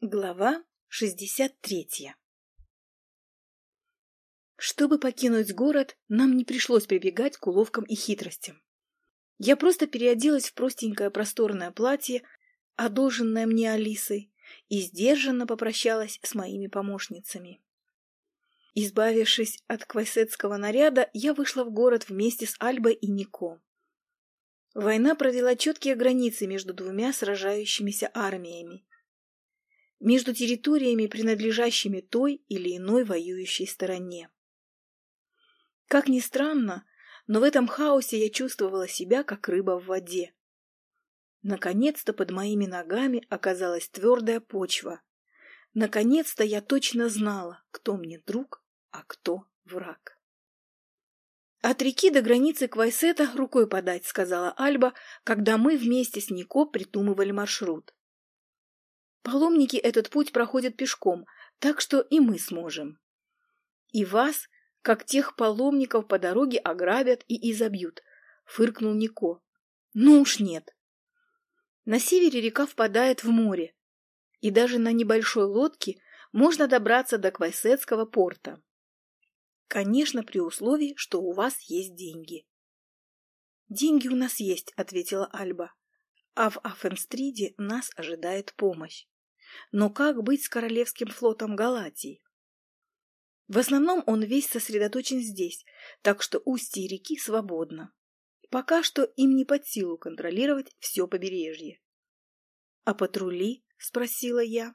Глава 63 Чтобы покинуть город, нам не пришлось прибегать к уловкам и хитростям. Я просто переоделась в простенькое просторное платье, одолженное мне Алисой, и сдержанно попрощалась с моими помощницами. Избавившись от квайсетского наряда, я вышла в город вместе с Альбой и Нико. Война провела четкие границы между двумя сражающимися армиями, между территориями, принадлежащими той или иной воюющей стороне. Как ни странно, но в этом хаосе я чувствовала себя, как рыба в воде. Наконец-то под моими ногами оказалась твердая почва. Наконец-то я точно знала, кто мне друг, а кто враг. От реки до границы Квайсета рукой подать, сказала Альба, когда мы вместе с Нико придумывали маршрут. Паломники этот путь проходят пешком, так что и мы сможем. И вас, как тех паломников по дороге, ограбят и изобьют, фыркнул Нико. Ну уж нет. На севере река впадает в море, и даже на небольшой лодке можно добраться до Квайсетского порта. Конечно, при условии, что у вас есть деньги. Деньги у нас есть, ответила Альба. А в Афенстриде нас ожидает помощь. Но как быть с Королевским флотом Галатии? В основном он весь сосредоточен здесь, так что устье реки свободно. Пока что им не под силу контролировать все побережье. — А патрули? — спросила я.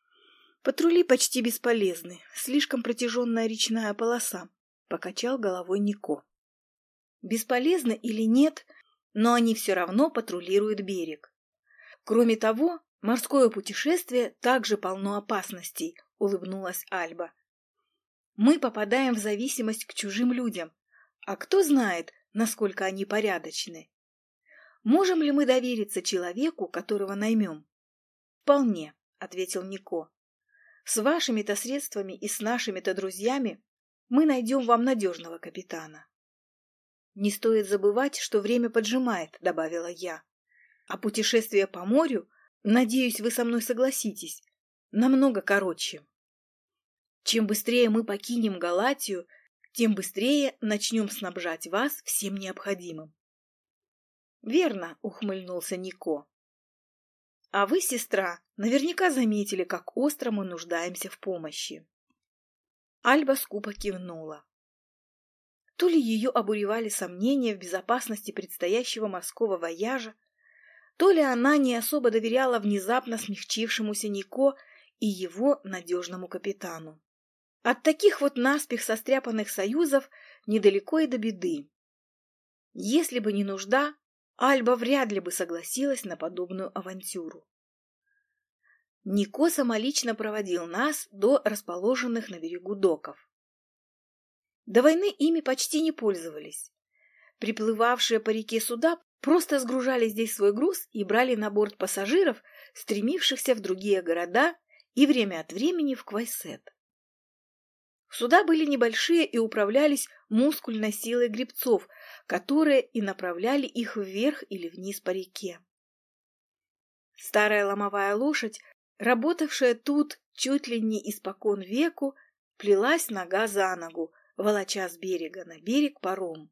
— Патрули почти бесполезны, слишком протяженная речная полоса, — покачал головой Нико. Бесполезно или нет, но они все равно патрулируют берег. Кроме того, Морское путешествие также полно опасностей, улыбнулась Альба. Мы попадаем в зависимость к чужим людям, а кто знает, насколько они порядочны. Можем ли мы довериться человеку, которого наймем? Вполне, ответил Нико. С вашими-то средствами и с нашими-то друзьями мы найдем вам надежного капитана. Не стоит забывать, что время поджимает, добавила я. А путешествие по морю Надеюсь, вы со мной согласитесь. Намного короче. Чем быстрее мы покинем Галатию, тем быстрее начнем снабжать вас всем необходимым. Верно, ухмыльнулся Нико. А вы, сестра, наверняка заметили, как остро мы нуждаемся в помощи. Альба скупо кивнула. То ли ее обуревали сомнения в безопасности предстоящего морского вояжа, то ли она не особо доверяла внезапно смягчившемуся Нико и его надежному капитану. От таких вот наспех состряпанных союзов недалеко и до беды. Если бы не нужда, Альба вряд ли бы согласилась на подобную авантюру. Нико самолично проводил нас до расположенных на берегу доков. До войны ими почти не пользовались. Приплывавшие по реке суда просто сгружали здесь свой груз и брали на борт пассажиров, стремившихся в другие города и время от времени в Квайсет. Суда были небольшие и управлялись мускульной силой гребцов, которые и направляли их вверх или вниз по реке. Старая ломовая лошадь, работавшая тут чуть ли не испокон веку, плелась нога за ногу, волоча с берега на берег паром.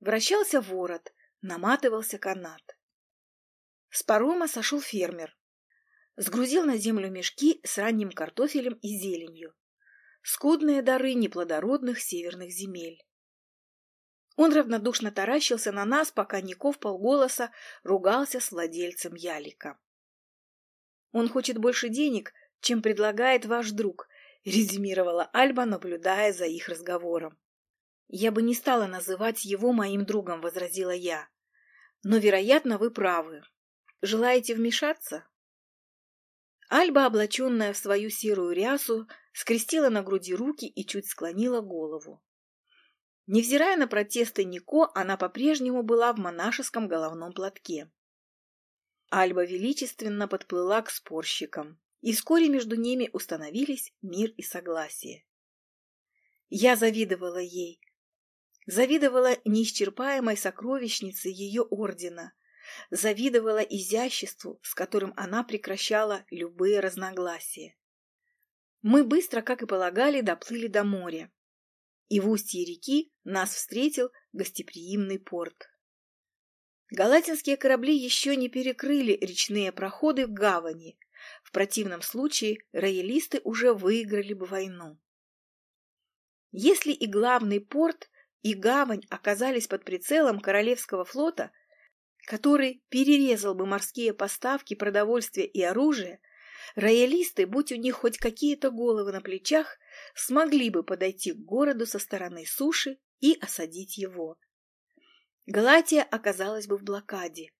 Вращался ворот, наматывался канат. С парома сошел фермер. Сгрузил на землю мешки с ранним картофелем и зеленью. Скудные дары неплодородных северных земель. Он равнодушно таращился на нас, пока Ников полголоса ругался с владельцем ялика. «Он хочет больше денег, чем предлагает ваш друг», — резюмировала Альба, наблюдая за их разговором. «Я бы не стала называть его моим другом», — возразила я. «Но, вероятно, вы правы. Желаете вмешаться?» Альба, облаченная в свою серую рясу, скрестила на груди руки и чуть склонила голову. Невзирая на протесты Нико, она по-прежнему была в монашеском головном платке. Альба величественно подплыла к спорщикам, и вскоре между ними установились мир и согласие. Я завидовала ей, завидовала неисчерпаемой сокровищнице ее ордена, завидовала изяществу, с которым она прекращала любые разногласия. Мы быстро, как и полагали, доплыли до моря. И в устье реки нас встретил гостеприимный порт. Галатинские корабли еще не перекрыли речные проходы в гавани. В противном случае роялисты уже выиграли бы войну. Если и главный порт, и гавань оказались под прицелом Королевского флота, который перерезал бы морские поставки продовольствия и оружия, роялисты, будь у них хоть какие-то головы на плечах, смогли бы подойти к городу со стороны суши и осадить его. Галатия оказалась бы в блокаде,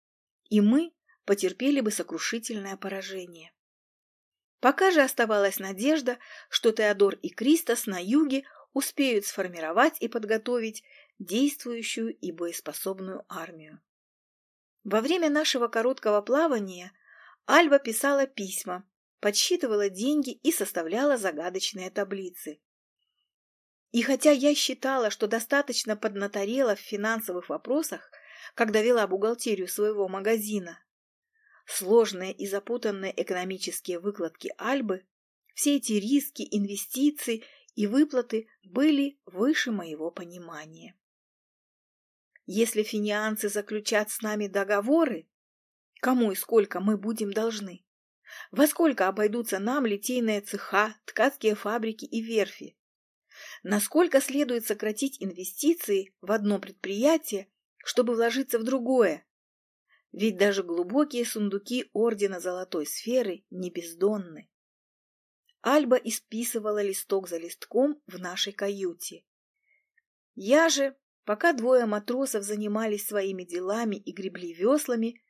и мы потерпели бы сокрушительное поражение. Пока же оставалась надежда, что Теодор и Кристос на юге успеют сформировать и подготовить действующую и боеспособную армию. Во время нашего короткого плавания Альба писала письма, подсчитывала деньги и составляла загадочные таблицы. И хотя я считала, что достаточно поднаторела в финансовых вопросах, когда вела бухгалтерию своего магазина, сложные и запутанные экономические выкладки Альбы, все эти риски, инвестиции и выплаты были выше моего понимания. Если финианцы заключат с нами договоры, кому и сколько мы будем должны? Во сколько обойдутся нам литейные цеха, ткацкие фабрики и верфи? Насколько следует сократить инвестиции в одно предприятие, чтобы вложиться в другое? Ведь даже глубокие сундуки Ордена Золотой Сферы не бездонны. Альба исписывала листок за листком в нашей каюте. Я же, пока двое матросов занимались своими делами и гребли веслами,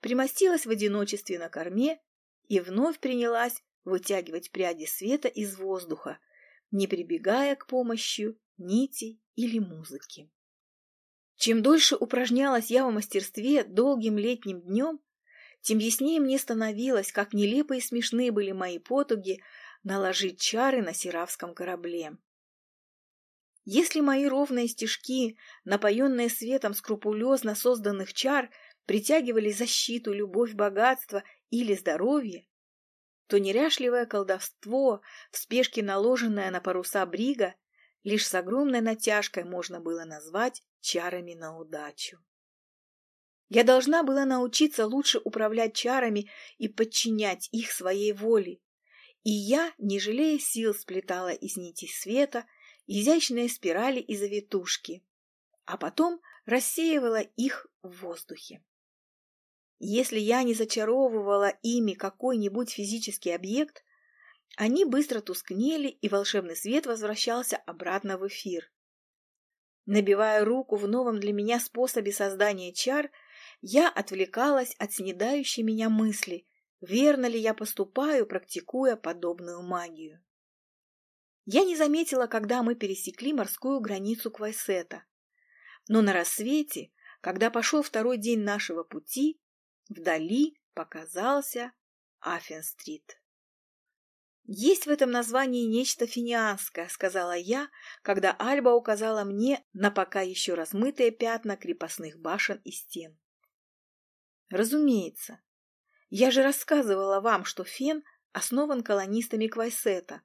примостилась в одиночестве на корме и вновь принялась вытягивать пряди света из воздуха, не прибегая к помощи нити или музыки. Чем дольше упражнялась я в мастерстве долгим летним днем, тем яснее мне становилось, как нелепо и смешны были мои потуги наложить чары на сиравском корабле. Если мои ровные стежки, напоенные светом скрупулезно созданных чар, притягивали защиту, любовь, богатство или здоровье, то неряшливое колдовство, в спешке наложенное на паруса брига, лишь с огромной натяжкой можно было назвать чарами на удачу. Я должна была научиться лучше управлять чарами и подчинять их своей воле, и я, не жалея сил, сплетала из нитей света изящные спирали и завитушки, а потом рассеивала их в воздухе. Если я не зачаровывала ими какой-нибудь физический объект, они быстро тускнели, и волшебный свет возвращался обратно в эфир. Набивая руку в новом для меня способе создания чар, я отвлекалась от снедающей меня мысли, верно ли я поступаю, практикуя подобную магию. Я не заметила, когда мы пересекли морскую границу Квайсета. Но на рассвете, когда пошел второй день нашего пути, вдали показался Аффен-стрит. «Есть в этом названии нечто финианское», — сказала я, когда Альба указала мне на пока еще размытые пятна крепостных башен и стен. «Разумеется. Я же рассказывала вам, что Фен основан колонистами Квайсета,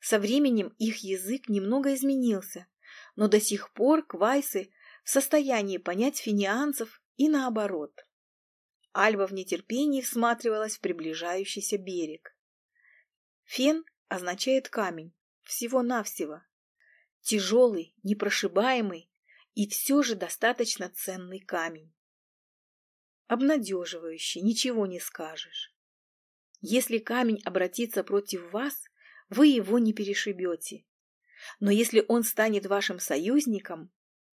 со временем их язык немного изменился, но до сих пор квайсы в состоянии понять финианцев и наоборот. Альба в нетерпении всматривалась в приближающийся берег. Фен означает камень, всего-навсего. Тяжелый, непрошибаемый и все же достаточно ценный камень. Обнадеживающий, ничего не скажешь. Если камень обратится против вас, вы его не перешибете. Но если он станет вашим союзником,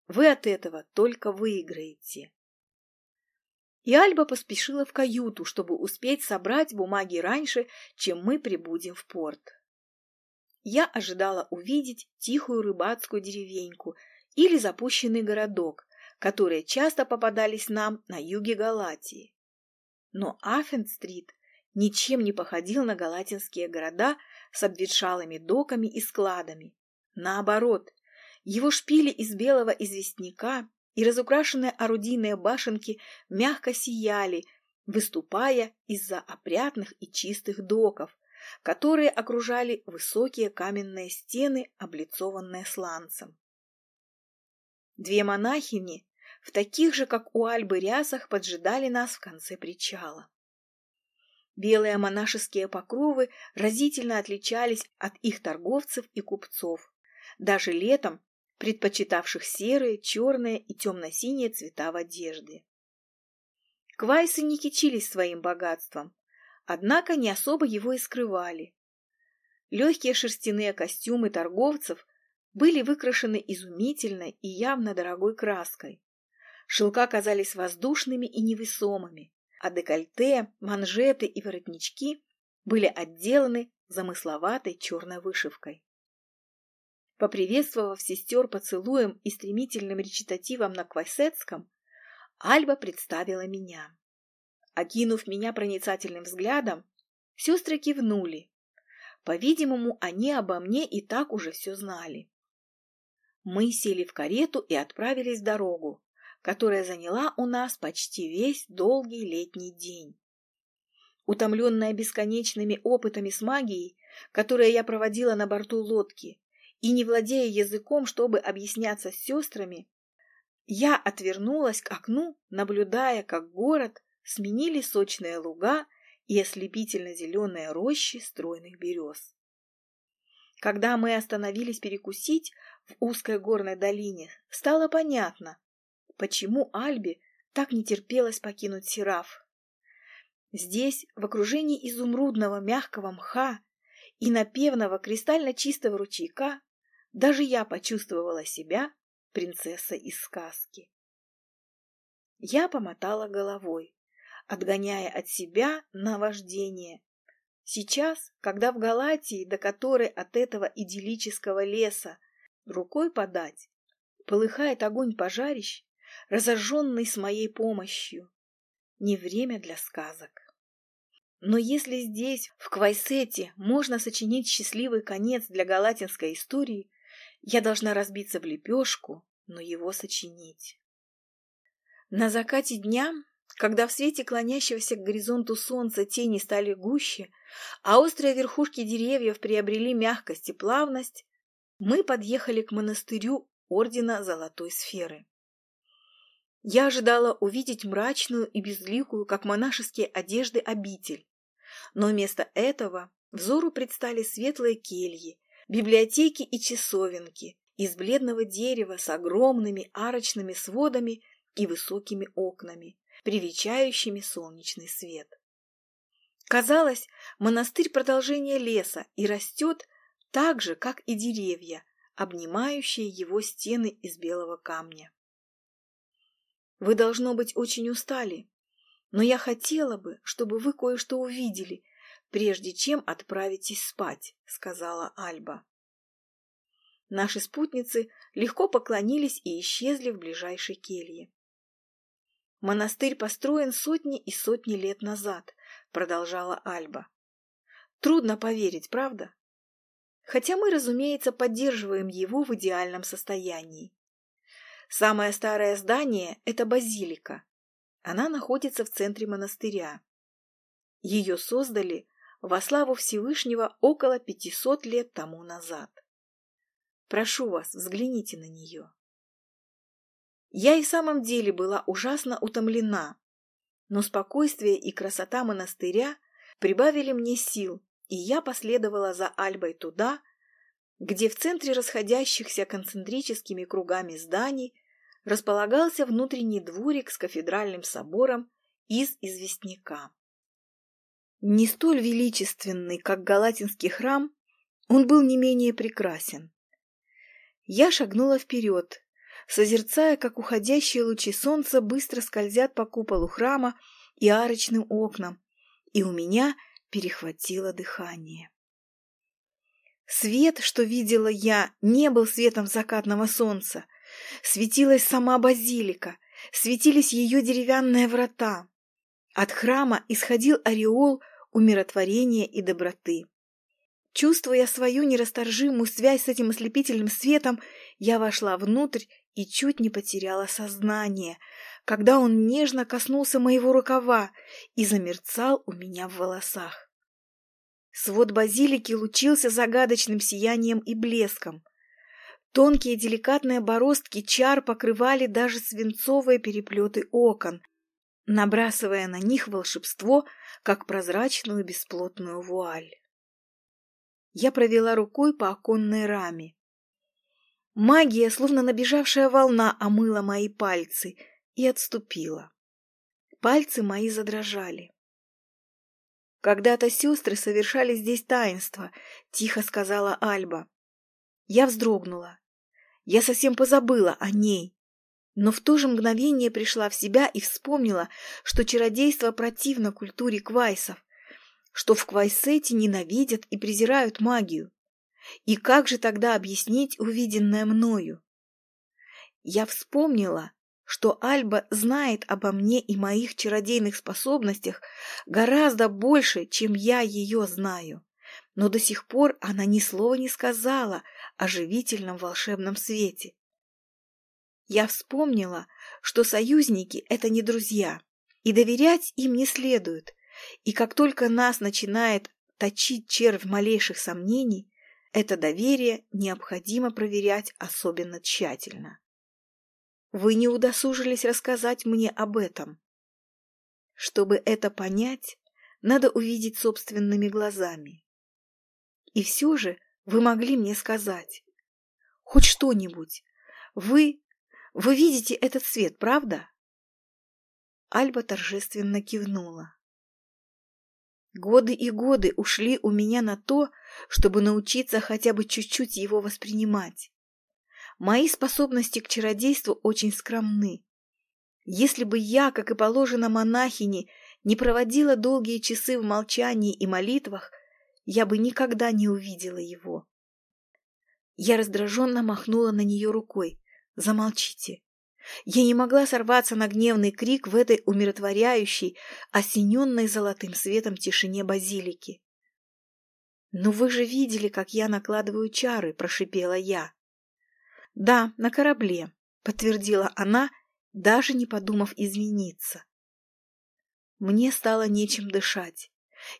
вы от этого только выиграете. И Альба поспешила в каюту, чтобы успеть собрать бумаги раньше, чем мы прибудем в порт. Я ожидала увидеть тихую рыбацкую деревеньку или запущенный городок, которые часто попадались нам на юге Галатии. Но Аффен-стрит ничем не походил на галатинские города с обветшалыми доками и складами. Наоборот, его шпили из белого известняка и разукрашенные орудийные башенки мягко сияли, выступая из-за опрятных и чистых доков, которые окружали высокие каменные стены, облицованные сланцем. Две монахини в таких же, как у Альбы, рясах поджидали нас в конце причала. Белые монашеские покровы разительно отличались от их торговцев и купцов, даже летом предпочитавших серые, черные и темно-синие цвета в одежде. Квайсы не кичились своим богатством, однако не особо его и скрывали. Легкие шерстяные костюмы торговцев были выкрашены изумительной и явно дорогой краской. Шелка казались воздушными и невесомыми, а декольте, манжеты и воротнички были отделаны замысловатой черной вышивкой. Поприветствовав сестер поцелуем и стремительным речитативом на квайсетском, Альба представила меня. Окинув меня проницательным взглядом, сестры кивнули. По-видимому, они обо мне и так уже все знали. Мы сели в карету и отправились в дорогу, которая заняла у нас почти весь долгий летний день. Утомленная бесконечными опытами с магией, которые я проводила на борту лодки, и не владея языком, чтобы объясняться с сестрами, я отвернулась к окну, наблюдая, как город сменили сочные луга и ослепительно-зеленые рощи стройных берез. Когда мы остановились перекусить в узкой горной долине, стало понятно, почему Альбе так не терпелось покинуть Сераф. Здесь, в окружении изумрудного мягкого мха и напевного кристально чистого ручейка, даже я почувствовала себя принцессой из сказки. Я помотала головой, отгоняя от себя наваждение. Сейчас, когда в Галатии, до которой от этого идиллического леса рукой подать, полыхает огонь пожарищ, разожженный с моей помощью, не время для сказок. Но если здесь, в Квайсете, можно сочинить счастливый конец для галатинской истории, я должна разбиться в лепешку, но его сочинить. На закате дня, когда в свете клонящегося к горизонту солнца тени стали гуще, а острые верхушки деревьев приобрели мягкость и плавность, мы подъехали к монастырю Ордена Золотой Сферы. Я ожидала увидеть мрачную и безликую, как монашеские одежды, обитель, но вместо этого взору предстали светлые кельи, библиотеки и часовенки из бледного дерева с огромными арочными сводами и высокими окнами, привечающими солнечный свет. Казалось, монастырь продолжение леса и растет так же, как и деревья, обнимающие его стены из белого камня. Вы, должно быть, очень устали, но я хотела бы, чтобы вы кое-что увидели прежде чем отправитесь спать», — сказала Альба. Наши спутницы легко поклонились и исчезли в ближайшей келье. «Монастырь построен сотни и сотни лет назад», — продолжала Альба. «Трудно поверить, правда? Хотя мы, разумеется, поддерживаем его в идеальном состоянии. Самое старое здание — это базилика. Она находится в центре монастыря. Ее создали во славу Всевышнего около пятисот лет тому назад. Прошу вас, взгляните на нее. Я и в самом деле была ужасно утомлена, но спокойствие и красота монастыря прибавили мне сил, и я последовала за Альбой туда, где в центре расходящихся концентрическими кругами зданий располагался внутренний дворик с кафедральным собором из известняка. Не столь величественный, как Галатинский храм, он был не менее прекрасен. Я шагнула вперед, созерцая, как уходящие лучи солнца быстро скользят по куполу храма и арочным окнам, и у меня перехватило дыхание. Свет, что видела я, не был светом закатного солнца. Светилась сама базилика, светились ее деревянные врата. От храма исходил ореол умиротворения и доброты. Чувствуя свою нерасторжимую связь с этим ослепительным светом, я вошла внутрь и чуть не потеряла сознание, когда он нежно коснулся моего рукава и замерцал у меня в волосах. Свод базилики лучился загадочным сиянием и блеском. Тонкие деликатные бороздки чар покрывали даже свинцовые переплеты окон, набрасывая на них волшебство, как прозрачную бесплотную вуаль. Я провела рукой по оконной раме. Магия, словно набежавшая волна, омыла мои пальцы и отступила. Пальцы мои задрожали. «Когда-то сестры совершали здесь таинство», — тихо сказала Альба. Я вздрогнула. Я совсем позабыла о ней. Но в то же мгновение пришла в себя и вспомнила, что чародейство противно культуре квайсов, что в Квайсете ненавидят и презирают магию. И как же тогда объяснить увиденное мною? Я вспомнила, что Альба знает обо мне и моих чародейных способностях гораздо больше, чем я ее знаю. Но до сих пор она ни слова не сказала о живительном волшебном свете. Я вспомнила, что союзники — это не друзья, и доверять им не следует, и как только нас начинает точить червь малейших сомнений, это доверие необходимо проверять особенно тщательно. Вы не удосужились рассказать мне об этом. Чтобы это понять, надо увидеть собственными глазами. И все же вы могли мне сказать. Хоть что-нибудь. Вы... Вы видите этот свет, правда? Альба торжественно кивнула. Годы и годы ушли у меня на то, чтобы научиться хотя бы чуть-чуть его воспринимать. Мои способности к чародейству очень скромны. Если бы я, как и положено монахине, не проводила долгие часы в молчании и молитвах, я бы никогда не увидела его. Я раздраженно махнула на нее рукой. «Замолчите. Я не могла сорваться на гневный крик в этой умиротворяющей, осененной золотым светом тишине базилики. «Но вы же видели, как я накладываю чары», — прошипела я. «Да, на корабле», — подтвердила она, даже не подумав извиниться. Мне стало нечем дышать.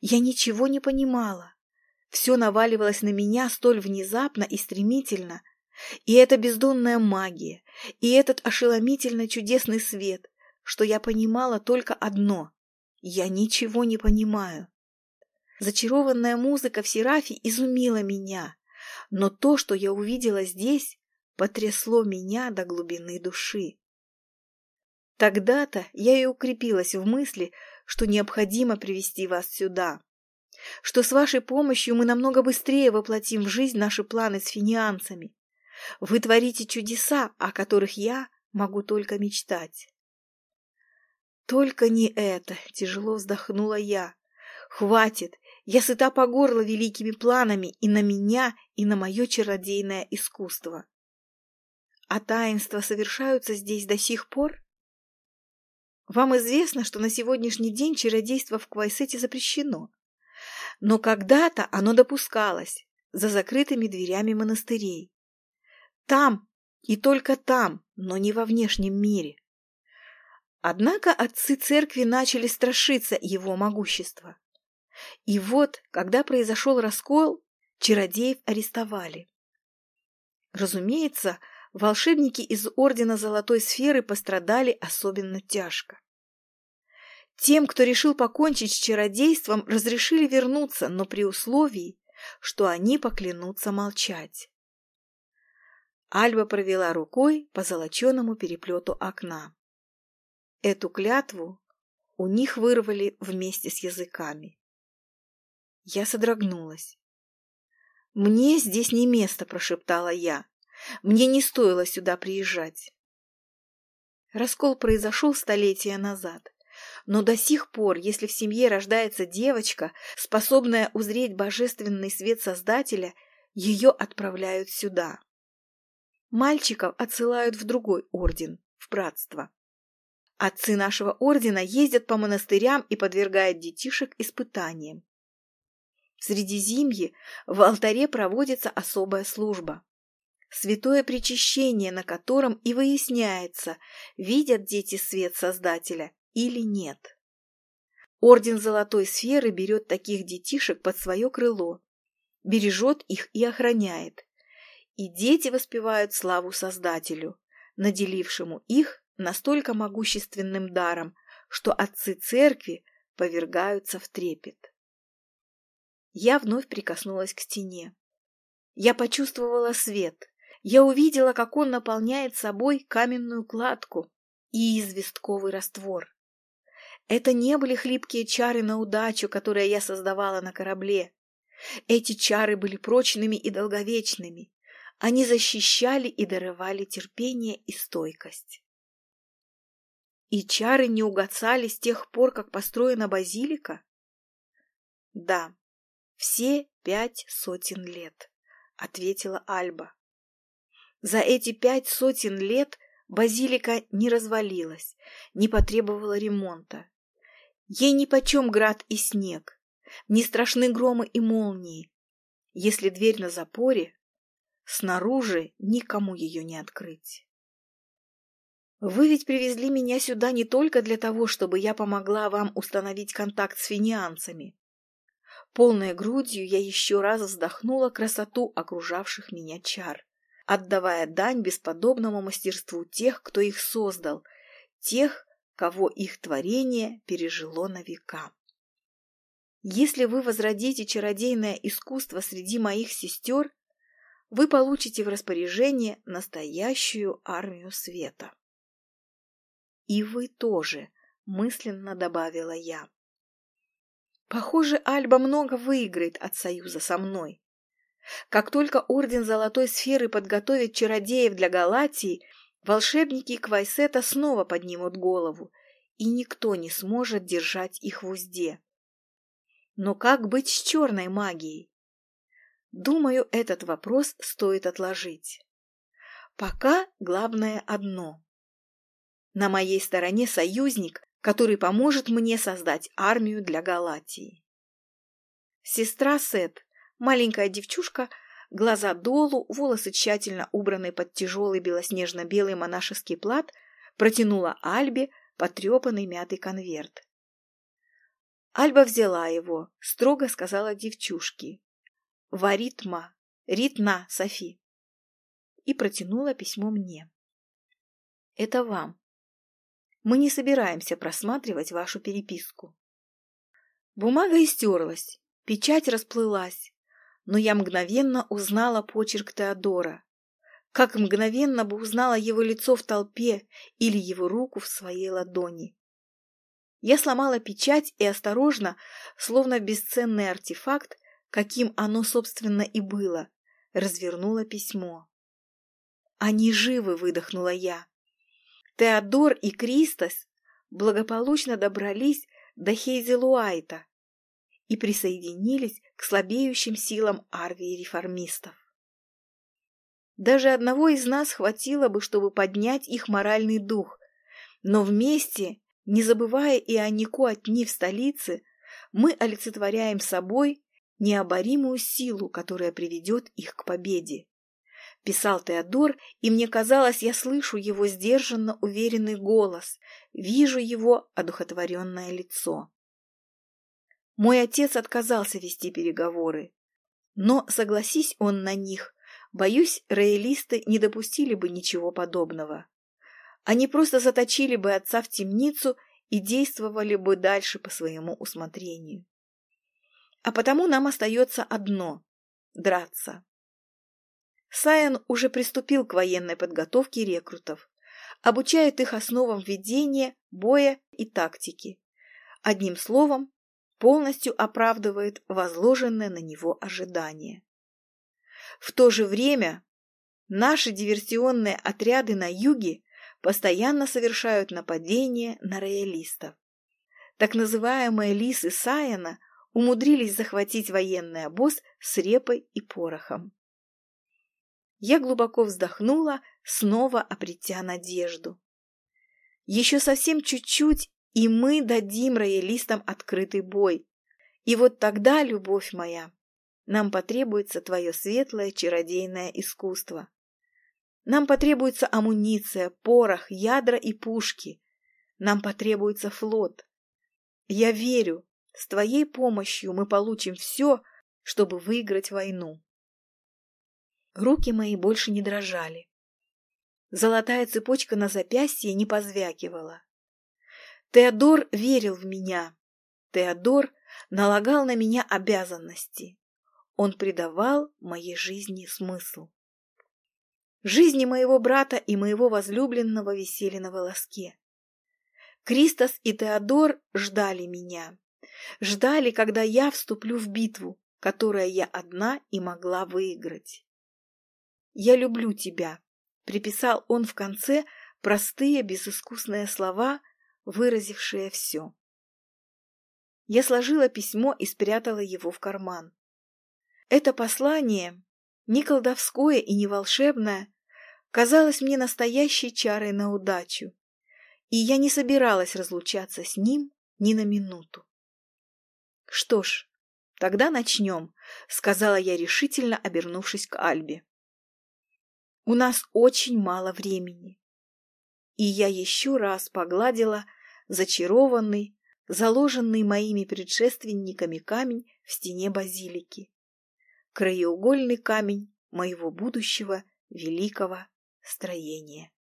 Я ничего не понимала. Все наваливалось на меня столь внезапно и стремительно, и эта бездонная магия, и этот ошеломительно чудесный свет, что я понимала только одно — я ничего не понимаю. Зачарованная музыка в Серафе изумила меня, но то, что я увидела здесь, потрясло меня до глубины души. Тогда-то я и укрепилась в мысли, что необходимо привести вас сюда, что с вашей помощью мы намного быстрее воплотим в жизнь наши планы с финианцами, вы творите чудеса, о которых я могу только мечтать. Только не это, тяжело вздохнула я. Хватит, я сыта по горло великими планами и на меня, и на мое чародейное искусство. А таинства совершаются здесь до сих пор? Вам известно, что на сегодняшний день чародейство в Квайсете запрещено. Но когда-то оно допускалось за закрытыми дверями монастырей. Там и только там, но не во внешнем мире. Однако отцы церкви начали страшиться его могущества. И вот, когда произошел раскол, чародеев арестовали. Разумеется, волшебники из Ордена Золотой Сферы пострадали особенно тяжко. Тем, кто решил покончить с чародейством, разрешили вернуться, но при условии, что они поклянутся молчать. Альба провела рукой по золоченому переплету окна. Эту клятву у них вырвали вместе с языками. Я содрогнулась. «Мне здесь не место», — прошептала я. «Мне не стоило сюда приезжать». Раскол произошел столетия назад. Но до сих пор, если в семье рождается девочка, способная узреть божественный свет Создателя, ее отправляют сюда. Мальчиков отсылают в другой орден, в братство. Отцы нашего ордена ездят по монастырям и подвергают детишек испытаниям. В Средизимье в алтаре проводится особая служба. Святое причащение, на котором и выясняется, видят дети свет Создателя или нет. Орден Золотой Сферы берет таких детишек под свое крыло, бережет их и охраняет. И дети воспевают славу Создателю, наделившему их настолько могущественным даром, что отцы церкви повергаются в трепет. Я вновь прикоснулась к стене. Я почувствовала свет. Я увидела, как он наполняет собой каменную кладку и известковый раствор. Это не были хлипкие чары на удачу, которые я создавала на корабле. Эти чары были прочными и долговечными. Они защищали и даровали терпение и стойкость. И чары не угасали с тех пор, как построена базилика? Да, все пять сотен лет, ответила Альба. За эти пять сотен лет базилика не развалилась, не потребовала ремонта. Ей нипочем град и снег, не страшны громы и молнии. Если дверь на запоре, снаружи никому ее не открыть. Вы ведь привезли меня сюда не только для того, чтобы я помогла вам установить контакт с финианцами. Полной грудью я еще раз вздохнула красоту окружавших меня чар, отдавая дань бесподобному мастерству тех, кто их создал, тех, кого их творение пережило на века. Если вы возродите чародейное искусство среди моих сестер, вы получите в распоряжение настоящую армию света. И вы тоже, мысленно добавила я. Похоже, Альба много выиграет от союза со мной. Как только Орден Золотой Сферы подготовит чародеев для Галатии, волшебники Квайсета снова поднимут голову, и никто не сможет держать их в узде. Но как быть с черной магией? Думаю, этот вопрос стоит отложить. Пока главное одно на моей стороне союзник, который поможет мне создать армию для Галатии. Сестра Сет, маленькая девчушка, глаза долу, волосы тщательно убраны под тяжелый белоснежно-белый монашеский плат, протянула Альбе потрепанный мятый конверт. Альба взяла его, строго сказала девчушке. «Варитма, ритна, Софи!» и протянула письмо мне. «Это вам. Мы не собираемся просматривать вашу переписку. Бумага истерлась, печать расплылась, но я мгновенно узнала почерк Теодора, как мгновенно бы узнала его лицо в толпе или его руку в своей ладони. Я сломала печать и осторожно, словно бесценный артефакт, каким оно, собственно, и было, развернула письмо. «Они живы!» — выдохнула я. Теодор и Кристос благополучно добрались до Хейзелуайта и присоединились к слабеющим силам армии реформистов. Даже одного из нас хватило бы, чтобы поднять их моральный дух, но вместе, не забывая и о Нику отни в столице, мы олицетворяем собой необоримую силу, которая приведет их к победе писал Теодор, и мне казалось, я слышу его сдержанно уверенный голос, вижу его одухотворенное лицо. Мой отец отказался вести переговоры, но, согласись он на них, боюсь, роялисты не допустили бы ничего подобного. Они просто заточили бы отца в темницу и действовали бы дальше по своему усмотрению. А потому нам остается одно – драться. Сайен уже приступил к военной подготовке рекрутов, обучает их основам ведения, боя и тактики. Одним словом, полностью оправдывает возложенное на него ожидание. В то же время наши диверсионные отряды на юге постоянно совершают нападения на роялистов. Так называемые лисы Сайена умудрились захватить военный обоз с репой и порохом. Я глубоко вздохнула, снова обретя надежду. Еще совсем чуть-чуть, и мы дадим роялистам открытый бой. И вот тогда, любовь моя, нам потребуется твое светлое чародейное искусство. Нам потребуется амуниция, порох, ядра и пушки. Нам потребуется флот. Я верю, с твоей помощью мы получим все, чтобы выиграть войну. Руки мои больше не дрожали. Золотая цепочка на запястье не позвякивала. Теодор верил в меня. Теодор налагал на меня обязанности. Он придавал моей жизни смысл. Жизни моего брата и моего возлюбленного висели на волоске. Кристос и Теодор ждали меня. Ждали, когда я вступлю в битву, которая я одна и могла выиграть. «Я люблю тебя», — приписал он в конце простые, безыскусные слова, выразившие все. Я сложила письмо и спрятала его в карман. Это послание ни колдовское и не волшебное, казалось мне настоящей чарой на удачу, и я не собиралась разлучаться с ним ни на минуту. «Что ж, тогда начнем», — сказала я решительно, обернувшись к Альбе. «У нас очень мало времени». И я еще раз погладила зачарованный, заложенный моими предшественниками камень в стене базилики краеугольный камень моего будущего великого строения.